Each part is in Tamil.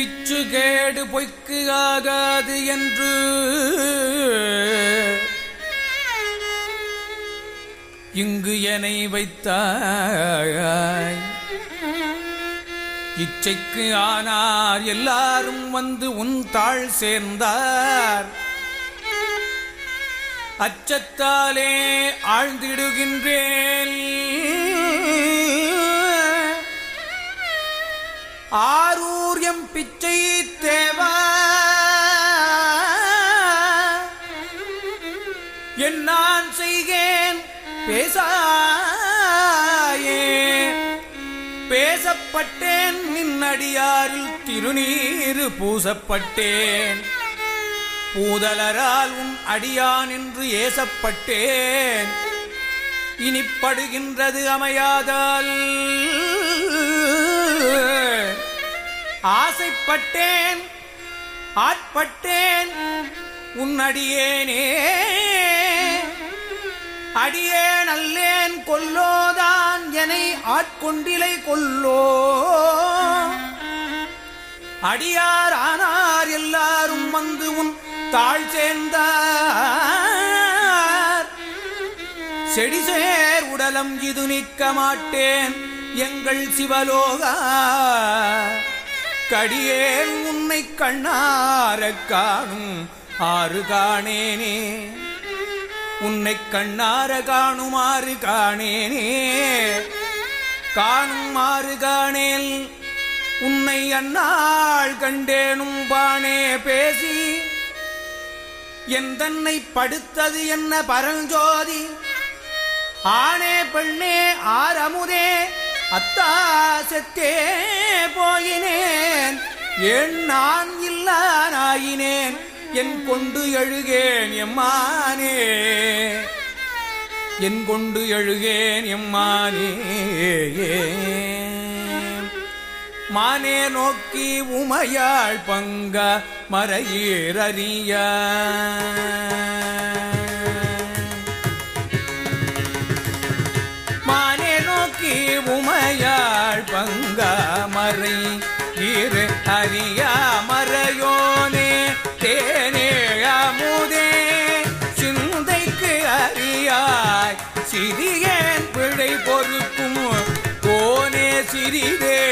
பிச்சுகேடு பொய்க்கு ஆகாது என்று. இங்கு என்னை வைத்தாய். இச்சைக்கு ஆனார் எல்லாரும் வந்து உன் தாழ் சேர்ந்தார். அச்சத்தாலே ஆழ்ந்திடுகின்றேன். ஆரூரியம் பிச்சை தேவா. என் நான் செய்கேன் பேசாயே. பேசப்பட்டேன் நின்னடியாரில் திருநீரு பூசப்பட்டேன். பூதலரால் உன் அடியான் என்று ஏசப்பட்டேன். இனிப்படுகின்றது அமையாதால். ஆசைப்பட்டேன் ஆட்பட்டேன் உன்னடியேனே அடியேன். அல்லேன் கொல்லோதான் என ஆட்கொண்டிலை கொல்லோ. அடியார் ஆனார் எல்லாரும் வந்து உன் தாழ் சேர்ந்தார். செடிசேர் உடலம் இது நிற்க மாட்டேன் எங்கள் சிவலோகா. கடியேல் உன்னை கண்ணார காணும் ஆறு காணேனே உன்னை கண்ணார காணுமாறு காணேனே காணுமாறு காணேல் உன்னை அன்னாள் கண்டேனும் பானே பேசி. என் தன்னை படுத்தது என்ன பரஞ்சோதி ஆனே பெண்ணே ஆரமுதே அத்தா செத்தே போயினேன். ஏன் நான் இல்லானாயினேன். என் கொண்டு எழுகேன் எம்மானே. என் கொண்டு எழுகேன் எம்மானே. மானே நோக்கி உமையாள் பங்க மறையீரறிய நோக்கி உமையாள் பங்க இரு அறியா மறையோனே தேனே அமுதே. சிந்தைக்கு அறியாய் சிறியன் பிழை பொறுக்கும் கோனே சிறிதே.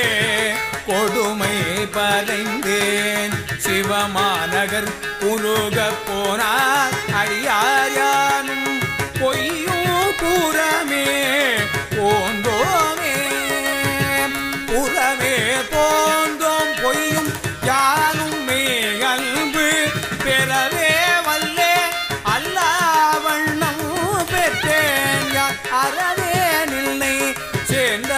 கொடுமை பறைந்தேன் சிவமாநகர் உருக போனார் அடியார். போந்தோம் பொய்யும் யானும் மேகல்பு பெறவே வல்லே. அல்லா வண்ணம் பெற்றேன் யார் அறவே நில்லை. சேர்ந்த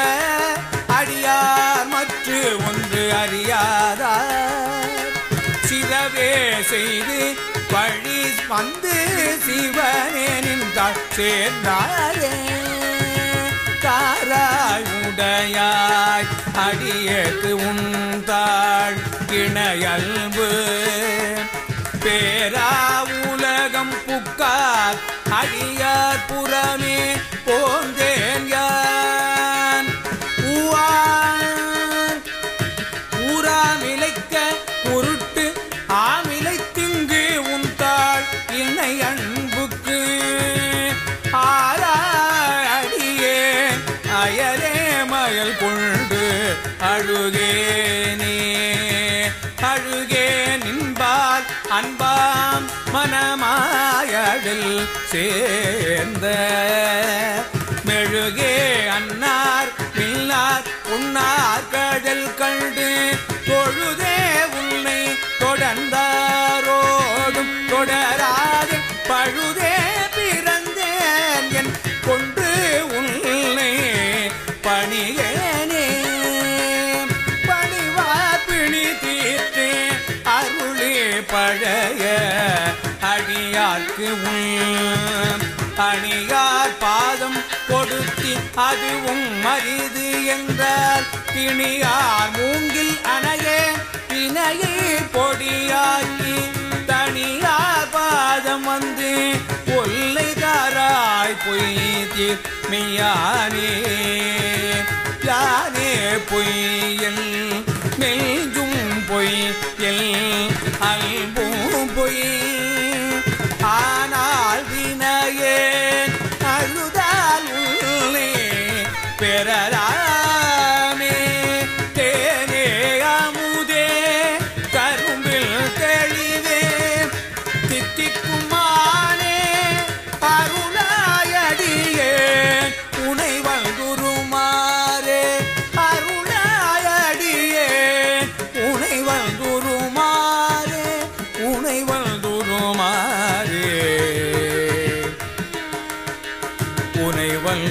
அடியார் மற்ற ஒன்று அறியாதார். சிறவே செய்து பழி வந்து சிவனே நின்றாள் சேர்ந்தாரே தாராயும் உடையாய் அடியேற்கு உந்தாள் இணையல்பு. பேரா உலகம் புக்கார் அடியார் புறமே போந்தேன் யான். ஊவான் ஊராமிலைக்க உருட்டு ஆமிலை திங்கு உந்தாள் இணை அன்புக்கு ஆராடியே அயலே மயல் கொண்டு அழுகே நீ அழுகே நின்பால் அன்பாம் மனமாயடில் சேர்ந்த. மெழுகே அன்னார் மில்லார் உன்னார் கடல் கண்டு பொழுதே உன்னை தொடர்ந்தாரோடும் தொடராது பழுதே பழைய அடியார்க்கு உன் அணியார் பாதம் கொடுத்தி அதுவும் மரிது என்றால் திணியார் மூங்கில் அணையே பிணையை பொடியாக்கி தனியார் பாதம் வந்து கொள்ளைதாராய் பொய்தி மெய்யானே யானே பொய்யல் அல்பும் பொய் உனை